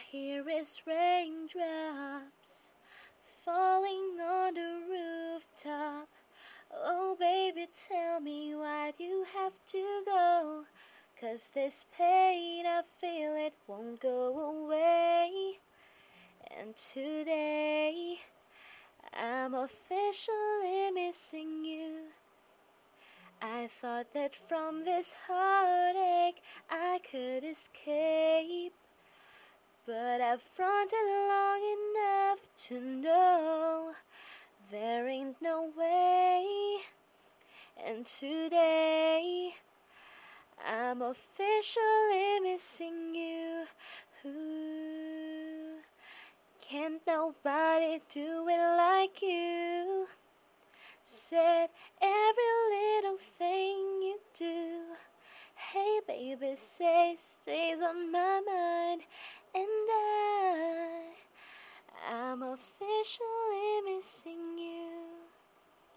hear is raindrops falling on the rooftop. Oh, baby, tell me why you have to go? Cause this pain, I feel it won't go away. And today, I'm officially missing you. I thought that from this heartache I could escape. But I've fronted long enough to know there ain't no way. And today, I'm officially missing you. Ooh, can't nobody do it like you. Said every little thing you do. Hey, baby, say stays on my mind. And